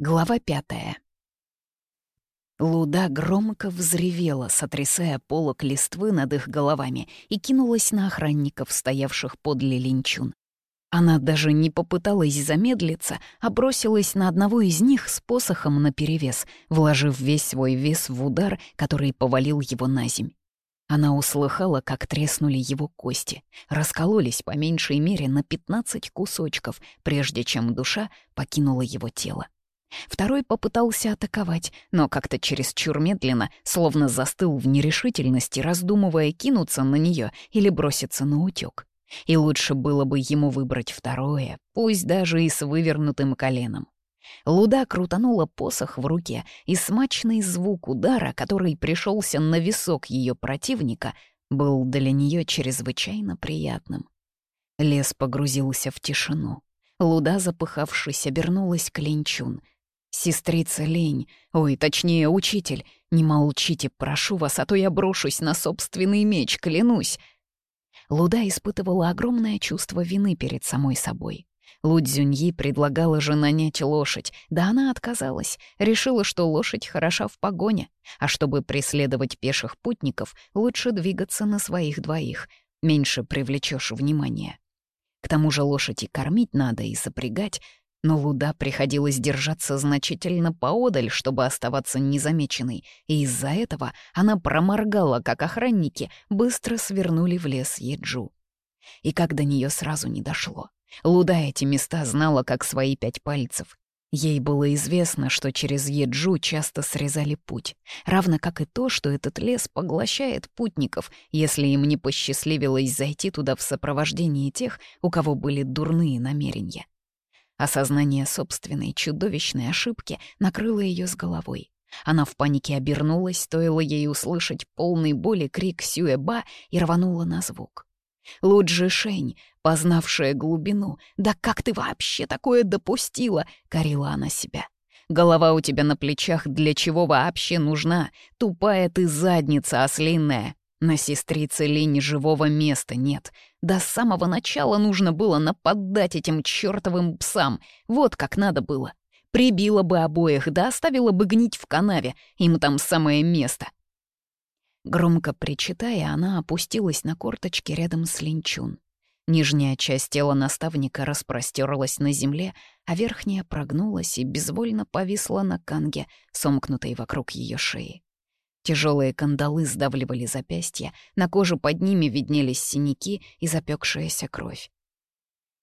Глава пятая. Луда громко взревела, сотрясая полок листвы над их головами, и кинулась на охранников, стоявших подле линчун. Она даже не попыталась замедлиться, а бросилась на одного из них с посохом наперевес, вложив весь свой вес в удар, который повалил его на земь. Она услыхала, как треснули его кости, раскололись по меньшей мере на 15 кусочков, прежде чем душа покинула его тело. Второй попытался атаковать, но как-то чересчур медленно, словно застыл в нерешительности, раздумывая, кинуться на нее или броситься на утёк. И лучше было бы ему выбрать второе, пусть даже и с вывернутым коленом. Луда крутанула посох в руке, и смачный звук удара, который пришелся на висок ее противника, был для нее чрезвычайно приятным. Лес погрузился в тишину. Луда, запыхавшись, обернулась к Ленчун — «Сестрица лень, ой, точнее, учитель, не молчите, прошу вас, а то я брошусь на собственный меч, клянусь!» Луда испытывала огромное чувство вины перед самой собой. Лудзюньи предлагала же нанять лошадь, да она отказалась, решила, что лошадь хороша в погоне, а чтобы преследовать пеших путников, лучше двигаться на своих двоих, меньше привлечешь внимания. К тому же лошади кормить надо, и запрягать, но Луда приходилось держаться значительно поодаль, чтобы оставаться незамеченной, и из-за этого она проморгала, как охранники быстро свернули в лес Еджу. И как до нее сразу не дошло. Луда эти места знала как свои пять пальцев. Ей было известно, что через Еджу часто срезали путь, равно как и то, что этот лес поглощает путников, если им не посчастливилось зайти туда в сопровождении тех, у кого были дурные намерения. Осознание собственной чудовищной ошибки накрыло ее с головой. Она в панике обернулась, стоило ей услышать полный боли крик Сюэба и рванула на звук. Луджи Шень, познавшая глубину, «Да как ты вообще такое допустила?» — корила она себя. «Голова у тебя на плечах для чего вообще нужна? Тупая ты задница ослинная, на сестрице лени живого места нет. До самого начала нужно было нападать этим чертовым псам. Вот как надо было. Прибила бы обоих, да оставила бы гнить в канаве. Им там самое место. Громко причитая, она опустилась на корточки рядом с Линчун. Нижняя часть тела наставника распростерлась на земле, а верхняя прогнулась и безвольно повисла на канге, сомкнутой вокруг ее шеи. Тяжелые кандалы сдавливали запястья, на коже под ними виднелись синяки и запекшаяся кровь.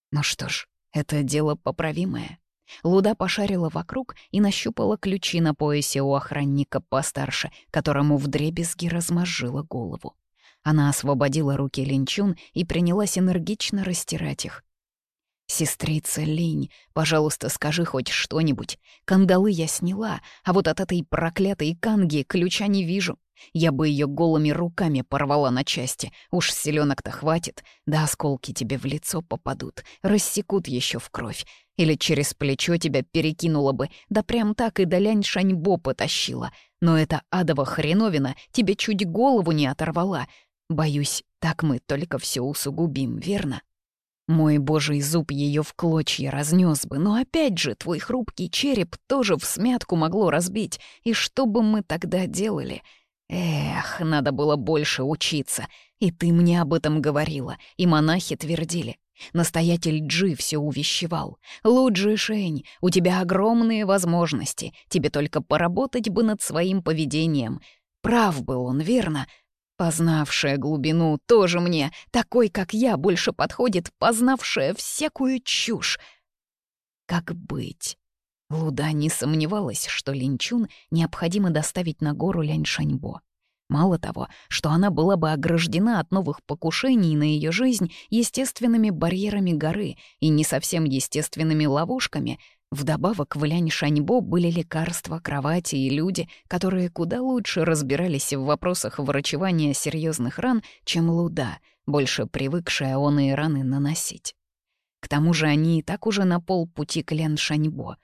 Ну что ж, это дело поправимое. Луда пошарила вокруг и нащупала ключи на поясе у охранника постарше, которому вдребезги размозжила голову. Она освободила руки линчун и принялась энергично растирать их. «Сестрица Линь, пожалуйста, скажи хоть что-нибудь. Кандалы я сняла, а вот от этой проклятой канги ключа не вижу. Я бы ее голыми руками порвала на части. Уж селенок-то хватит, да осколки тебе в лицо попадут, рассекут еще в кровь. Или через плечо тебя перекинула бы, да прям так и до лянь-шаньбо потащила. Но эта адова хреновина тебе чуть голову не оторвала. Боюсь, так мы только все усугубим, верно?» Мой божий зуб ее в клочья разнес бы, но опять же твой хрупкий череп тоже в смятку могло разбить. И что бы мы тогда делали? Эх, надо было больше учиться. И ты мне об этом говорила, и монахи твердили. Настоятель Джи все увещевал. «Луджи Шень, у тебя огромные возможности, тебе только поработать бы над своим поведением». Прав был он, верно? — Познавшая глубину тоже мне, такой, как я, больше подходит, познавшая всякую чушь. Как быть? Луда не сомневалась, что Линчун необходимо доставить на гору Ляньшаньбо. Мало того, что она была бы ограждена от новых покушений на ее жизнь естественными барьерами горы и не совсем естественными ловушками — Вдобавок Валяне Шаньбо были лекарства, кровати и люди, которые куда лучше разбирались в вопросах врачевания серьезных ран, чем Луда, больше привыкшая он и раны наносить. К тому же они и так уже на полпути к Лен Шаньбо.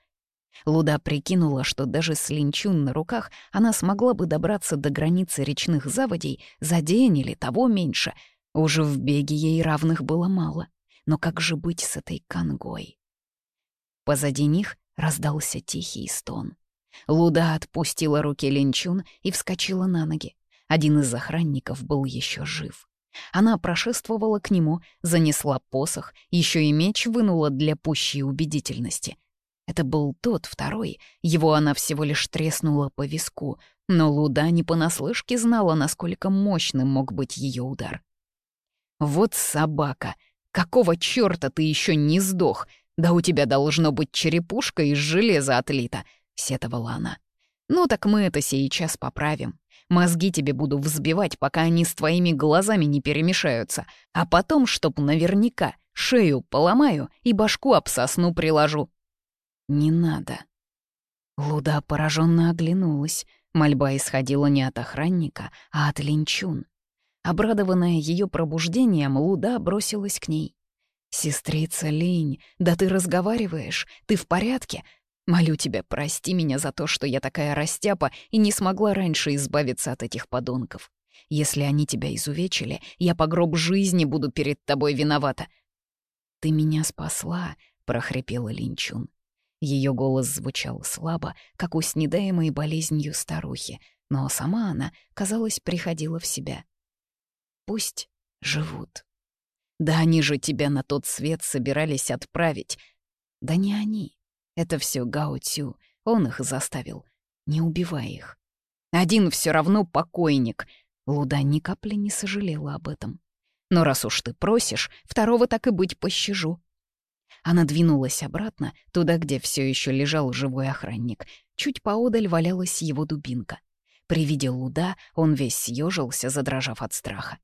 Луда прикинула, что даже с линчун на руках она смогла бы добраться до границы речных заводей за день или того меньше. Уже в беге ей равных было мало. Но как же быть с этой конгой? Позади них раздался тихий стон. Луда отпустила руки Линчун и вскочила на ноги. Один из охранников был еще жив. Она прошествовала к нему, занесла посох, еще и меч вынула для пущей убедительности. Это был тот второй, его она всего лишь треснула по виску, но Луда не понаслышке знала, насколько мощным мог быть ее удар. «Вот собака! Какого чёрта ты еще не сдох? «Да у тебя должно быть черепушка из железа отлита», — сетовала она. «Ну так мы это сейчас поправим. Мозги тебе буду взбивать, пока они с твоими глазами не перемешаются, а потом, чтоб наверняка, шею поломаю и башку об сосну приложу». «Не надо». Луда пораженно оглянулась. Мольба исходила не от охранника, а от линчун. Обрадованная ее пробуждением, Луда бросилась к ней. «Сестрица Линь, да ты разговариваешь, ты в порядке? Молю тебя, прости меня за то, что я такая растяпа и не смогла раньше избавиться от этих подонков. Если они тебя изувечили, я по гроб жизни буду перед тобой виновата». «Ты меня спасла», — прохрипела Линчун. Ее голос звучал слабо, как у снедаемой болезнью старухи, но сама она, казалось, приходила в себя. «Пусть живут». Да они же тебя на тот свет собирались отправить. Да не они. Это все Гао Цю. Он их заставил. Не убивай их. Один все равно покойник. Луда ни капли не сожалела об этом. Но раз уж ты просишь, второго так и быть пощажу. Она двинулась обратно, туда, где все еще лежал живой охранник. Чуть поодаль валялась его дубинка. При виде Луда он весь съежился, задрожав от страха.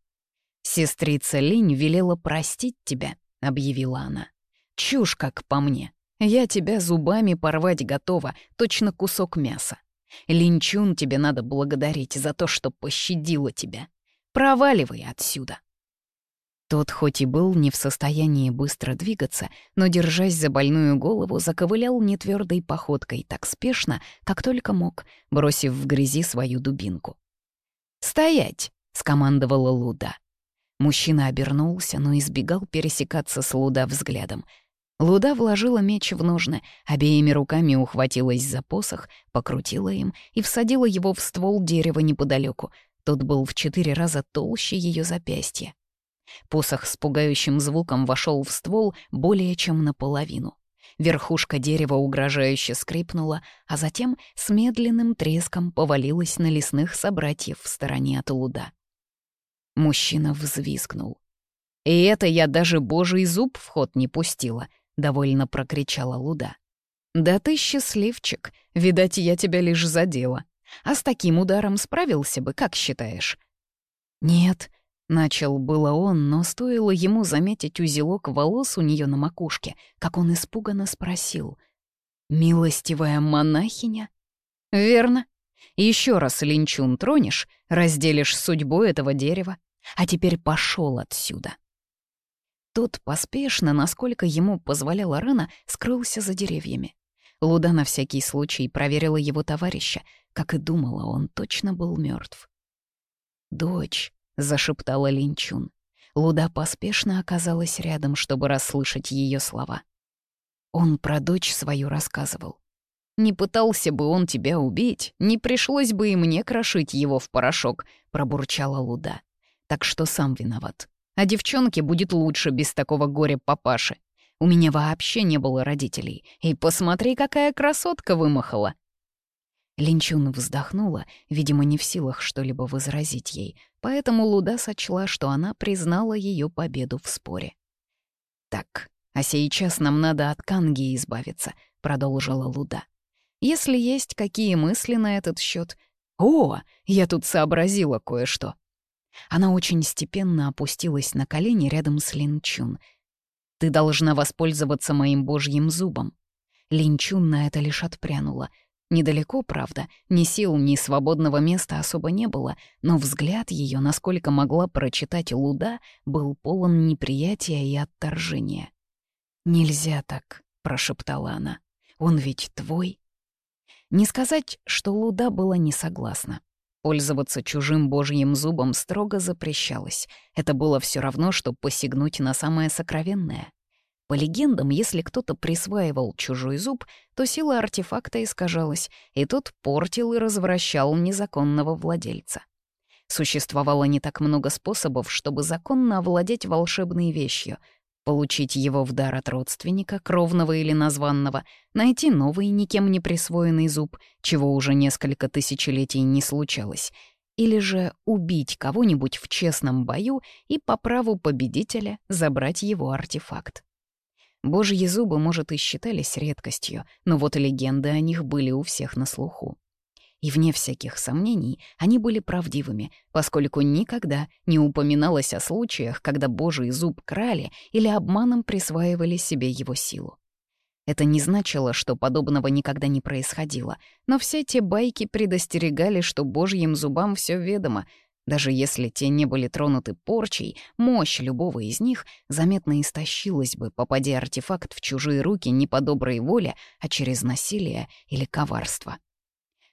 «Сестрица Линь велела простить тебя», — объявила она. «Чушь как по мне. Я тебя зубами порвать готова, точно кусок мяса. Линчун тебе надо благодарить за то, что пощадила тебя. Проваливай отсюда». Тот хоть и был не в состоянии быстро двигаться, но, держась за больную голову, заковылял нетвердой походкой так спешно, как только мог, бросив в грязи свою дубинку. «Стоять!» — скомандовала Луда. Мужчина обернулся, но избегал пересекаться с Луда взглядом. Луда вложила меч в ножны, обеими руками ухватилась за посох, покрутила им и всадила его в ствол дерева неподалеку. Тот был в четыре раза толще ее запястья. Посох с пугающим звуком вошел в ствол более чем наполовину. Верхушка дерева угрожающе скрипнула, а затем с медленным треском повалилась на лесных собратьев в стороне от луда. Мужчина взвизгнул. «И это я даже божий зуб в ход не пустила», — довольно прокричала Луда. «Да ты счастливчик. Видать, я тебя лишь задела. А с таким ударом справился бы, как считаешь?» «Нет», — начал было он, но стоило ему заметить узелок волос у нее на макушке, как он испуганно спросил. «Милостивая монахиня?» «Верно. Еще раз линчун тронешь, разделишь судьбу этого дерева, а теперь пошел отсюда. Тот поспешно, насколько ему позволяла рана, скрылся за деревьями. Луда на всякий случай проверила его товарища. Как и думала, он точно был мертв. «Дочь», — зашептала Линчун. Луда поспешно оказалась рядом, чтобы расслышать ее слова. Он про дочь свою рассказывал. «Не пытался бы он тебя убить, не пришлось бы и мне крошить его в порошок», — пробурчала Луда так что сам виноват. А девчонке будет лучше без такого горя папаши. У меня вообще не было родителей, и посмотри, какая красотка вымахала. Линчун вздохнула, видимо, не в силах что-либо возразить ей, поэтому Луда сочла, что она признала ее победу в споре. «Так, а сейчас нам надо от Канги избавиться», — продолжила Луда. «Если есть какие мысли на этот счет. «О, я тут сообразила кое-что», она очень степенно опустилась на колени рядом с Линчун. «Ты должна воспользоваться моим божьим зубом». Линчун на это лишь отпрянула. Недалеко, правда, ни сил, ни свободного места особо не было, но взгляд ее, насколько могла прочитать Луда, был полон неприятия и отторжения. «Нельзя так», — прошептала она. «Он ведь твой». Не сказать, что Луда была не согласна. Пользоваться чужим божьим зубом строго запрещалось. Это было все равно, что посягнуть на самое сокровенное. По легендам, если кто-то присваивал чужой зуб, то сила артефакта искажалась, и тот портил и развращал незаконного владельца. Существовало не так много способов, чтобы законно овладеть волшебной вещью — получить его в дар от родственника, кровного или названного, найти новый, никем не присвоенный зуб, чего уже несколько тысячелетий не случалось, или же убить кого-нибудь в честном бою и по праву победителя забрать его артефакт. Божьи зубы, может, и считались редкостью, но вот легенды о них были у всех на слуху и, вне всяких сомнений, они были правдивыми, поскольку никогда не упоминалось о случаях, когда божий зуб крали или обманом присваивали себе его силу. Это не значило, что подобного никогда не происходило, но все те байки предостерегали, что божьим зубам все ведомо, даже если те не были тронуты порчей, мощь любого из них заметно истощилась бы, попадя артефакт в чужие руки не по доброй воле, а через насилие или коварство.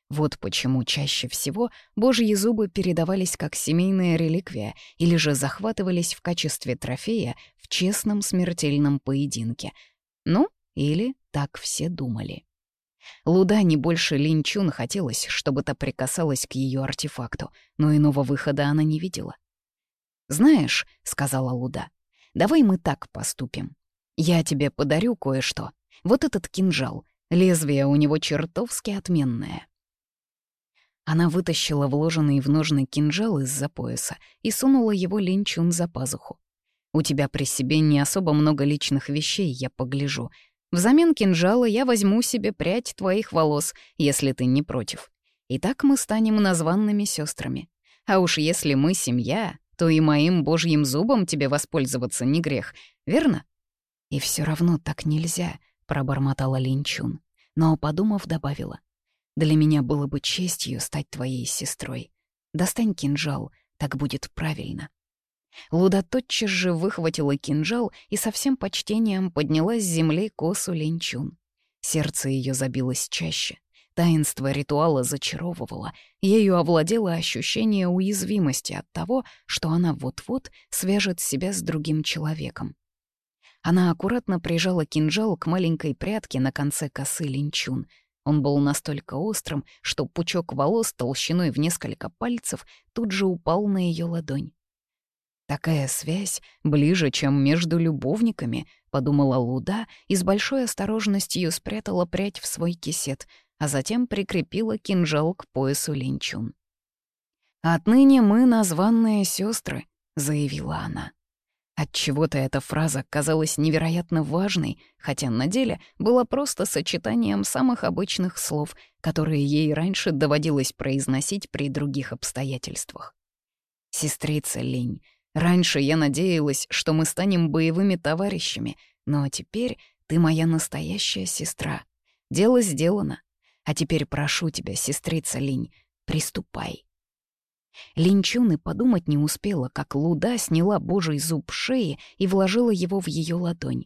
Вот почему чаще всего божьи зубы передавались как семейная реликвия или же захватывались в качестве трофея в честном смертельном поединке. Ну, или так все думали. Луда не больше Линчун хотелось, чтобы та прикасалась к ее артефакту, но иного выхода она не видела. «Знаешь», — сказала Луда, — «давай мы так поступим. Я тебе подарю кое-что. Вот этот кинжал. Лезвие у него чертовски отменное». Она вытащила вложенный в ножны кинжал из-за пояса и сунула его линчун за пазуху. «У тебя при себе не особо много личных вещей, я погляжу. Взамен кинжала я возьму себе прядь твоих волос, если ты не против. И так мы станем названными сестрами. А уж если мы семья, то и моим божьим зубом тебе воспользоваться не грех, верно?» «И все равно так нельзя», — пробормотала Линчун, но, подумав, добавила. Для меня было бы честью стать твоей сестрой. Достань кинжал, так будет правильно». Луда тотчас же выхватила кинжал и со всем почтением подняла с земли косу линчун. Сердце ее забилось чаще. Таинство ритуала зачаровывало, ею овладело ощущение уязвимости от того, что она вот-вот свяжет себя с другим человеком. Она аккуратно прижала кинжал к маленькой прядке на конце косы линчун, он был настолько острым, что пучок волос толщиной в несколько пальцев тут же упал на ее ладонь. «Такая связь ближе, чем между любовниками», — подумала Луда и с большой осторожностью спрятала прядь в свой кисет, а затем прикрепила кинжал к поясу Линчун. «Отныне мы названные сестры, заявила она. Отчего-то эта фраза казалась невероятно важной, хотя на деле была просто сочетанием самых обычных слов, которые ей раньше доводилось произносить при других обстоятельствах. «Сестрица Линь, раньше я надеялась, что мы станем боевыми товарищами, но теперь ты моя настоящая сестра. Дело сделано. А теперь прошу тебя, сестрица Линь, приступай». Линчуны подумать не успела, как Луда сняла божий зуб шеи и вложила его в ее ладонь.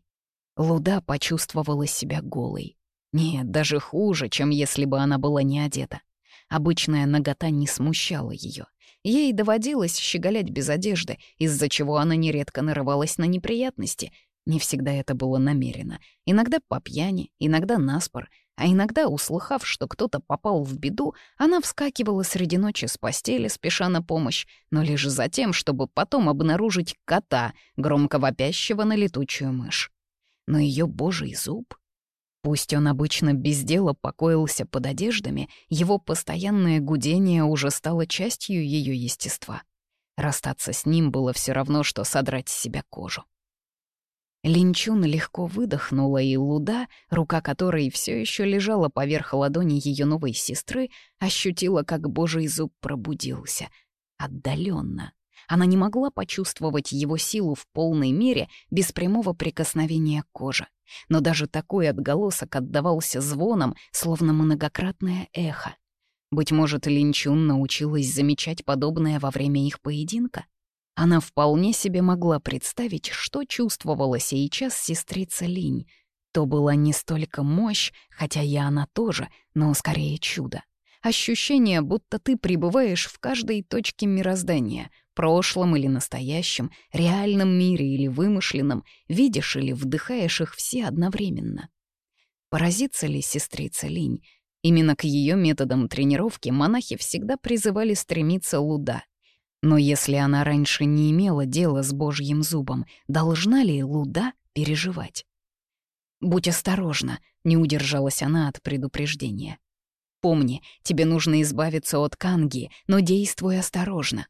Луда почувствовала себя голой. Нет, даже хуже, чем если бы она была не одета. Обычная нагота не смущала ее. Ей доводилось щеголять без одежды, из-за чего она нередко нарывалась на неприятности. Не всегда это было намерено. Иногда по пьяни, иногда наспор — а иногда, услыхав, что кто-то попал в беду, она вскакивала среди ночи с постели, спеша на помощь, но лишь за тем, чтобы потом обнаружить кота, громко вопящего на летучую мышь. Но ее божий зуб... Пусть он обычно без дела покоился под одеждами, его постоянное гудение уже стало частью ее естества. Расстаться с ним было все равно, что содрать с себя кожу. Линчун легко выдохнула, и Луда, рука которой все еще лежала поверх ладони ее новой сестры, ощутила, как божий зуб пробудился. Отдаленно. Она не могла почувствовать его силу в полной мере без прямого прикосновения кожи. Но даже такой отголосок отдавался звоном, словно многократное эхо. Быть может, Линчун научилась замечать подобное во время их поединка? Она вполне себе могла представить, что чувствовала сейчас сестрица Линь. То была не столько мощь, хотя и она тоже, но скорее чудо. Ощущение, будто ты пребываешь в каждой точке мироздания, прошлом или настоящем, реальном мире или вымышленном, видишь или вдыхаешь их все одновременно. Поразится ли сестрица Линь? Именно к ее методам тренировки монахи всегда призывали стремиться луда — но если она раньше не имела дела с божьим зубом, должна ли Луда переживать? «Будь осторожна», — не удержалась она от предупреждения. «Помни, тебе нужно избавиться от канги, но действуй осторожно».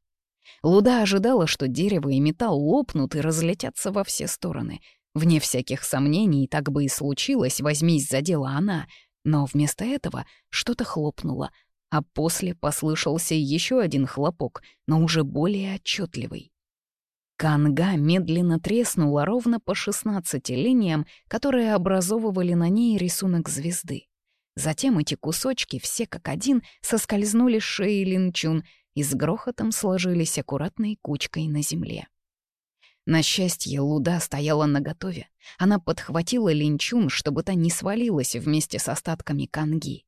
Луда ожидала, что дерево и металл лопнут и разлетятся во все стороны. Вне всяких сомнений, так бы и случилось, возьмись за дело она. Но вместо этого что-то хлопнуло — а после послышался еще один хлопок, но уже более отчетливый. Канга медленно треснула ровно по 16 линиям, которые образовывали на ней рисунок звезды. Затем эти кусочки, все как один, соскользнули с шеи Линчун и с грохотом сложились аккуратной кучкой на земле. На счастье, Луда стояла наготове. Она подхватила линчун, чтобы та не свалилась вместе с остатками канги.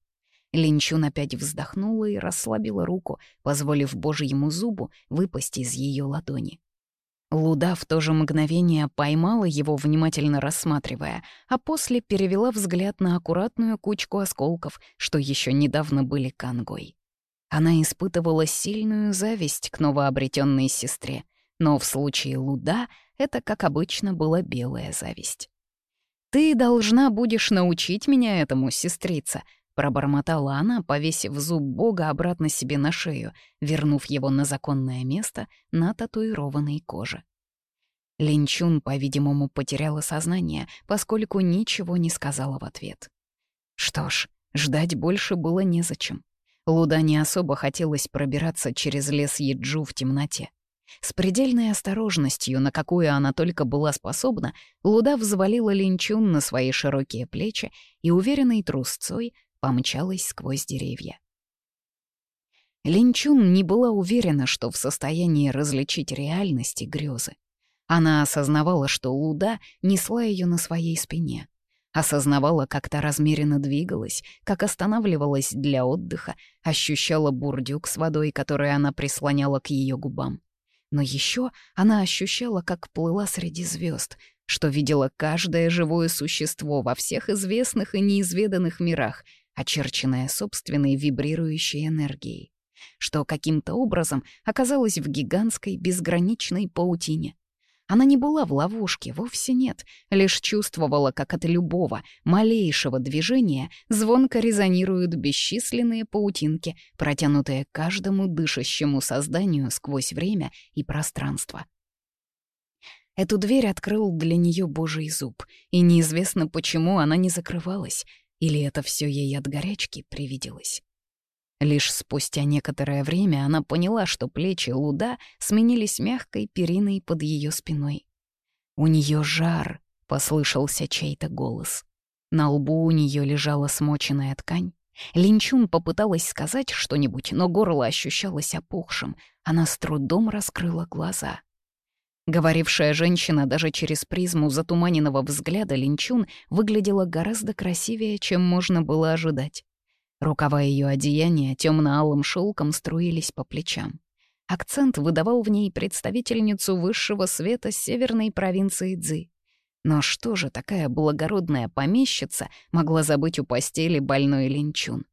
Линчун опять вздохнула и расслабила руку, позволив божьему зубу выпасть из ее ладони. Луда в то же мгновение поймала его, внимательно рассматривая, а после перевела взгляд на аккуратную кучку осколков, что еще недавно были конгой. Она испытывала сильную зависть к новообретенной сестре, но в случае Луда это, как обычно, была белая зависть. «Ты должна будешь научить меня этому, сестрица», пробормотала она, повесив зуб бога обратно себе на шею, вернув его на законное место на татуированной коже. Линчун, по-видимому, потеряла сознание, поскольку ничего не сказала в ответ. Что ж, ждать больше было незачем. Луда не особо хотелось пробираться через лес Еджу в темноте. С предельной осторожностью, на какую она только была способна, Луда взвалила линчун на свои широкие плечи и уверенной трусцой помчалась сквозь деревья. Линчун не была уверена, что в состоянии различить реальность и грезы. Она осознавала, что Луда несла ее на своей спине. Осознавала, как та размеренно двигалась, как останавливалась для отдыха, ощущала бурдюк с водой, который она прислоняла к ее губам. Но еще она ощущала, как плыла среди звезд, что видела каждое живое существо во всех известных и неизведанных мирах — очерченная собственной вибрирующей энергией, что каким-то образом оказалась в гигантской безграничной паутине. Она не была в ловушке, вовсе нет, лишь чувствовала, как от любого, малейшего движения звонко резонируют бесчисленные паутинки, протянутые каждому дышащему созданию сквозь время и пространство. Эту дверь открыл для нее божий зуб, и неизвестно почему она не закрывалась, или это все ей от горячки привиделось? Лишь спустя некоторое время она поняла, что плечи Луда сменились мягкой периной под ее спиной. «У нее жар», — послышался чей-то голос. На лбу у нее лежала смоченная ткань. Линчун попыталась сказать что-нибудь, но горло ощущалось опухшим. Она с трудом раскрыла глаза. Говорившая женщина даже через призму затуманенного взгляда линчун выглядела гораздо красивее, чем можно было ожидать. Рукава ее одеяния темно-алым шелком струились по плечам. Акцент выдавал в ней представительницу высшего света северной провинции Цзи. Но что же такая благородная помещица могла забыть у постели больной линчун?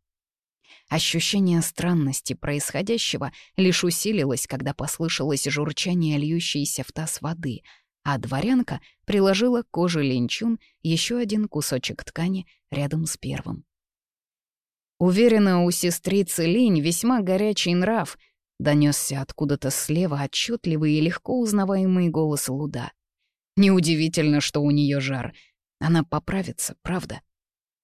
Ощущение странности происходящего лишь усилилось, когда послышалось журчание льющейся в таз воды, а дворянка приложила к коже Линчун еще один кусочек ткани рядом с первым. «Уверена, у сестрицы Линь весьма горячий нрав», — донесся откуда-то слева отчетливый и легко узнаваемый голос Луда. «Неудивительно, что у нее жар. Она поправится, правда?»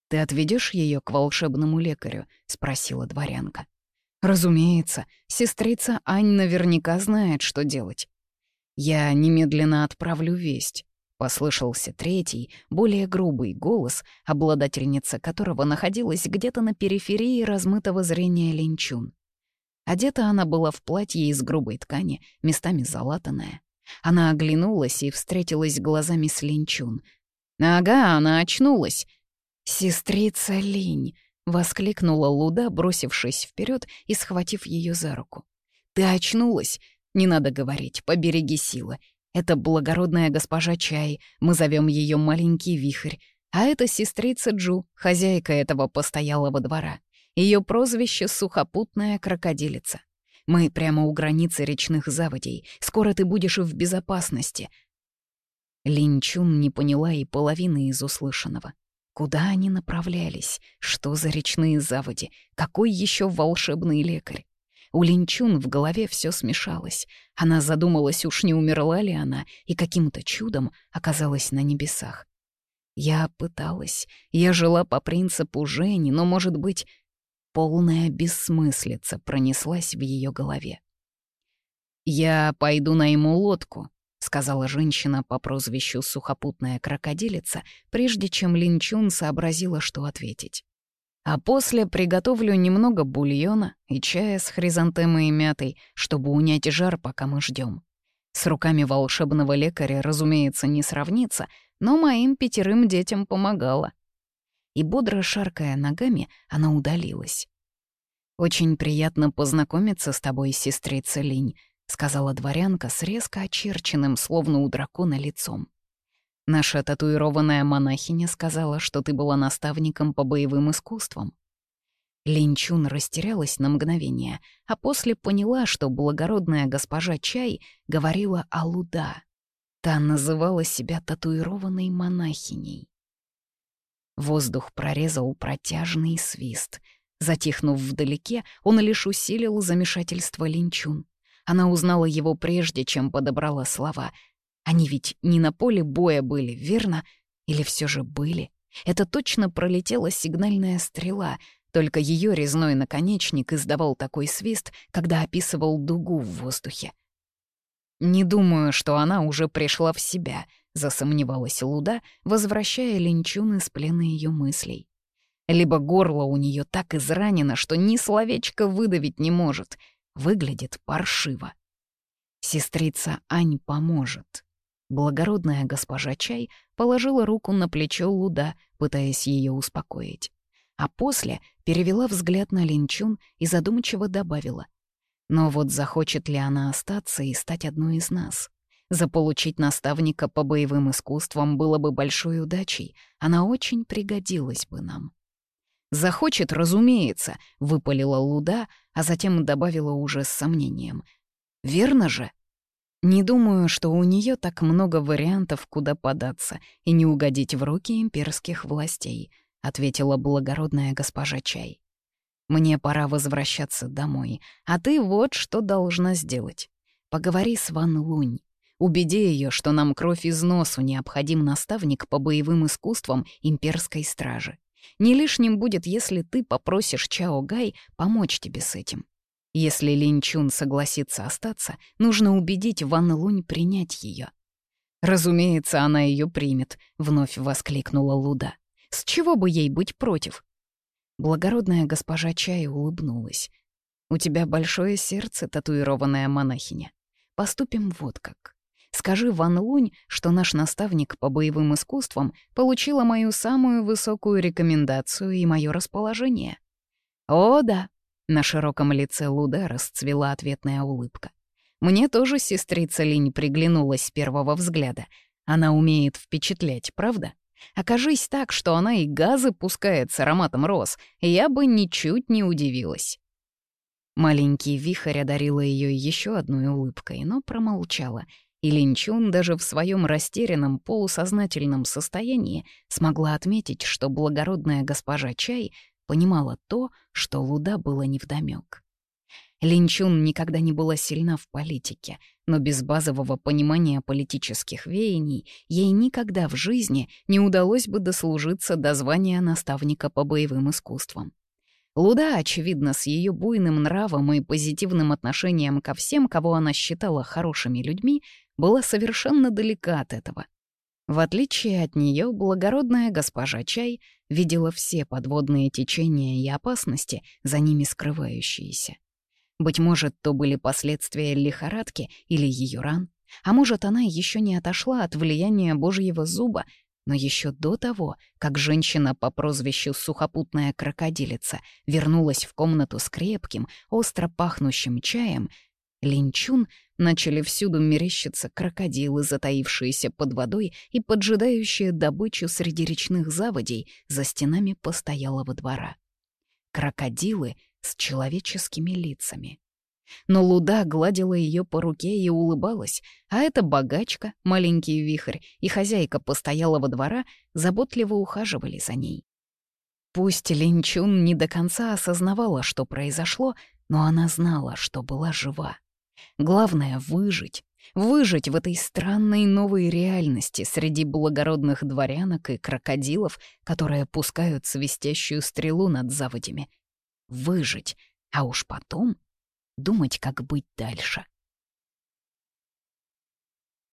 «Ты отведешь ее к волшебному лекарю?» — спросила дворянка. «Разумеется, сестрица Ань наверняка знает, что делать». «Я немедленно отправлю весть», — послышался третий, более грубый голос, обладательница которого находилась где-то на периферии размытого зрения Линчун. Одета она была в платье из грубой ткани, местами залатанная. Она оглянулась и встретилась глазами с Линчун. «Ага, она очнулась», «Сестрица Линь!» — воскликнула Луда, бросившись вперед и схватив ее за руку. «Ты очнулась? Не надо говорить, побереги силы. Это благородная госпожа Чай, мы зовем ее маленький вихрь. А это сестрица Джу, хозяйка этого постоялого двора. Ее прозвище — сухопутная крокодилица. Мы прямо у границы речных заводей. Скоро ты будешь в безопасности». Линчун не поняла и половины из услышанного. Куда они направлялись? Что за речные заводи? Какой еще волшебный лекарь? У Линчун в голове все смешалось. Она задумалась, уж не умерла ли она, и каким-то чудом оказалась на небесах. Я пыталась. Я жила по принципу Жени, но, может быть, полная бессмыслица пронеслась в ее голове. «Я пойду найму лодку», сказала женщина по прозвищу «Сухопутная крокодилица», прежде чем Линчун сообразила, что ответить. «А после приготовлю немного бульона и чая с хризантемой и мятой, чтобы унять жар, пока мы ждем. С руками волшебного лекаря, разумеется, не сравнится, но моим пятерым детям помогала». И бодро шаркая ногами, она удалилась. «Очень приятно познакомиться с тобой, сестрица Линь», сказала дворянка с резко очерченным, словно у дракона, лицом. «Наша татуированная монахиня сказала, что ты была наставником по боевым искусствам». Линчун растерялась на мгновение, а после поняла, что благородная госпожа Чай говорила о Луда. Та называла себя татуированной монахиней. Воздух прорезал протяжный свист. Затихнув вдалеке, он лишь усилил замешательство Линчун. Она узнала его прежде, чем подобрала слова. Они ведь не на поле боя были, верно? Или все же были? Это точно пролетела сигнальная стрела, только ее резной наконечник издавал такой свист, когда описывал дугу в воздухе. «Не думаю, что она уже пришла в себя», — засомневалась Луда, возвращая Линчун из плена ее мыслей. «Либо горло у нее так изранено, что ни словечко выдавить не может», выглядит паршиво. Сестрица Ань поможет. Благородная госпожа Чай положила руку на плечо Луда, пытаясь ее успокоить. А после перевела взгляд на Линчун и задумчиво добавила. Но вот захочет ли она остаться и стать одной из нас? Заполучить наставника по боевым искусствам было бы большой удачей, она очень пригодилась бы нам захочет, разумеется», — выпалила Луда, а затем добавила уже с сомнением. «Верно же?» Не думаю, что у нее так много вариантов, куда податься и не угодить в руки имперских властей, ответила благородная госпожа Чай. Мне пора возвращаться домой, а ты вот что должна сделать. Поговори с Ван Лунь. Убеди ее, что нам кровь из носу необходим наставник по боевым искусствам имперской стражи. Не лишним будет, если ты попросишь Чао Гай помочь тебе с этим. Если Лин Чун согласится остаться, нужно убедить Ван Лунь принять ее. «Разумеется, она ее примет», — вновь воскликнула Луда. «С чего бы ей быть против?» Благородная госпожа Чай улыбнулась. «У тебя большое сердце, татуированная монахиня. Поступим вот как. Скажи Ван Лунь, что наш наставник по боевым искусствам получила мою самую высокую рекомендацию и мое расположение». «О, да!» — на широком лице Луда расцвела ответная улыбка. «Мне тоже сестрица Линь приглянулась с первого взгляда. Она умеет впечатлять, правда? Окажись так, что она и газы пускает с ароматом роз, я бы ничуть не удивилась». Маленький вихрь одарила ее еще одной улыбкой, но промолчала — и Линчун даже в своем растерянном полусознательном состоянии смогла отметить, что благородная госпожа Чай понимала то, что Луда было невдомёк. Линчун никогда не была сильна в политике, но без базового понимания политических веяний ей никогда в жизни не удалось бы дослужиться до звания наставника по боевым искусствам. Луда, очевидно, с ее буйным нравом и позитивным отношением ко всем, кого она считала хорошими людьми, была совершенно далека от этого. В отличие от нее, благородная госпожа Чай видела все подводные течения и опасности, за ними скрывающиеся. Быть может, то были последствия лихорадки или ее ран, а может, она еще не отошла от влияния божьего зуба, но еще до того, как женщина по прозвищу «Сухопутная крокодилица» вернулась в комнату с крепким, остро пахнущим чаем, Линчун Начали всюду мерещиться крокодилы, затаившиеся под водой и поджидающие добычу среди речных заводей за стенами постоялого двора. Крокодилы с человеческими лицами. Но Луда гладила ее по руке и улыбалась, а эта богачка, маленький вихрь и хозяйка постоялого двора заботливо ухаживали за ней. Пусть Линчун не до конца осознавала, что произошло, но она знала, что была жива. Главное — выжить. Выжить в этой странной новой реальности среди благородных дворянок и крокодилов, которые пускают свистящую стрелу над заводями. Выжить, а уж потом думать, как быть дальше.